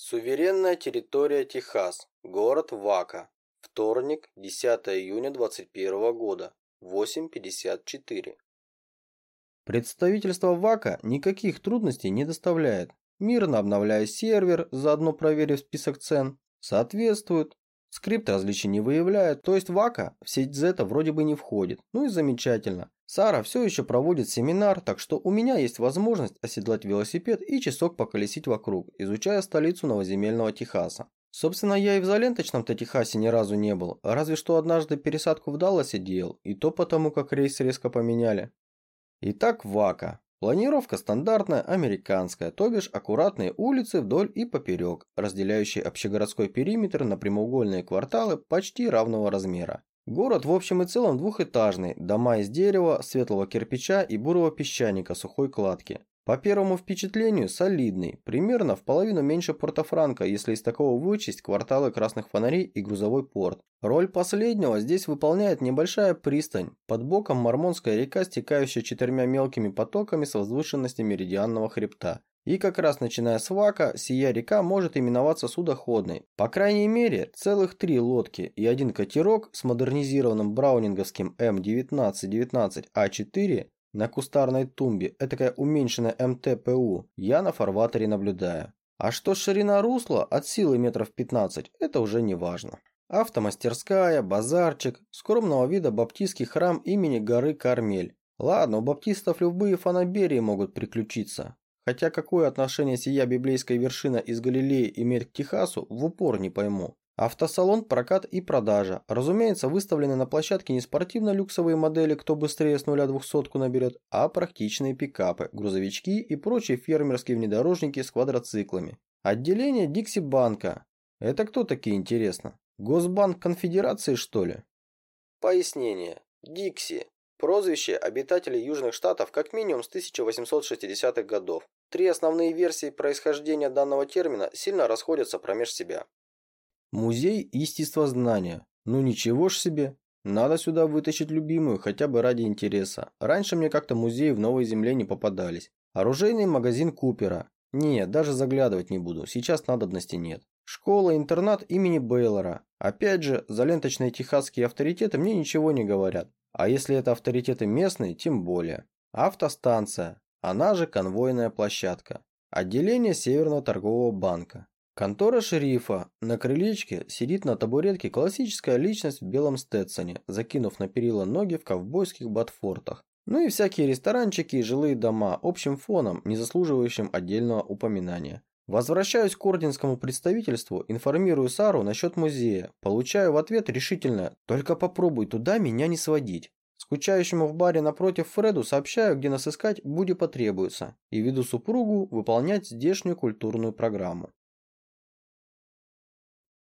Суверенная территория Техас. Город Вако. Вторник, 10 июня 2021 года. 8.54. Представительство Вако никаких трудностей не доставляет. Мирно обновляя сервер, заодно проверив список цен, соответствует. Скрипт различий не выявляет, то есть Вако в сеть Зета вроде бы не входит. Ну и замечательно. Сара все еще проводит семинар, так что у меня есть возможность оседлать велосипед и часок поколесить вокруг, изучая столицу новоземельного Техаса. Собственно, я и в заленточном-то Техасе ни разу не был, разве что однажды пересадку в Далласе делал, и то потому, как рейс резко поменяли. Итак, ВАКа. Планировка стандартная, американская, то бишь аккуратные улицы вдоль и поперек, разделяющие общегородской периметр на прямоугольные кварталы почти равного размера. Город в общем и целом двухэтажный, дома из дерева, светлого кирпича и бурого песчаника сухой кладки. По первому впечатлению солидный, примерно в половину меньше Порто-Франко, если из такого вычесть кварталы красных фонарей и грузовой порт. Роль последнего здесь выполняет небольшая пристань, под боком Мормонская река, стекающая четырьмя мелкими потоками с возвышенности меридианного хребта. И как раз начиная с Вака, сия река может именоваться судоходной. По крайней мере, целых три лодки и один катерок с модернизированным браунинговским М1919А4 на кустарной тумбе, этакая уменьшенная МТПУ, я на фарватере наблюдаю. А что ширина русла от силы метров 15, это уже не важно. Автомастерская, базарчик, скромного вида баптистский храм имени горы Кармель. Ладно, у баптистов любые фанаберии могут приключиться. Хотя какое отношение сия библейская вершина из Галилеи имеет к Техасу, в упор не пойму. Автосалон, прокат и продажа. Разумеется, выставлены на площадке не спортивно-люксовые модели, кто быстрее с нуля двухсотку наберет, а практичные пикапы, грузовички и прочие фермерские внедорожники с квадроциклами. Отделение Дикси Банка. Это кто такие, интересно? Госбанк Конфедерации, что ли? Пояснение. Дикси. Прозвище обитателей Южных Штатов как минимум с 1860-х годов. Три основные версии происхождения данного термина сильно расходятся промеж себя. Музей естествознания. Ну ничего ж себе. Надо сюда вытащить любимую, хотя бы ради интереса. Раньше мне как-то музеи в Новой Земле не попадались. Оружейный магазин Купера. Нет, даже заглядывать не буду, сейчас надобности нет. Школа-интернат имени Бейлора. Опять же, заленточные техасские авторитеты мне ничего не говорят. А если это авторитеты местные, тем более. Автостанция. Она же конвойная площадка. Отделение Северного торгового банка. Контора шерифа. На крылечке сидит на табуретке классическая личность в белом стетсоне, закинув на перила ноги в ковбойских ботфортах. Ну и всякие ресторанчики и жилые дома общим фоном, не заслуживающим отдельного упоминания. Возвращаюсь к орденскому представительству, информирую Сару насчет музея, получаю в ответ решительное «Только попробуй туда меня не сводить». Скучающему в баре напротив Фреду сообщаю, где нас искать, будет потребуется, и веду супругу выполнять здешнюю культурную программу.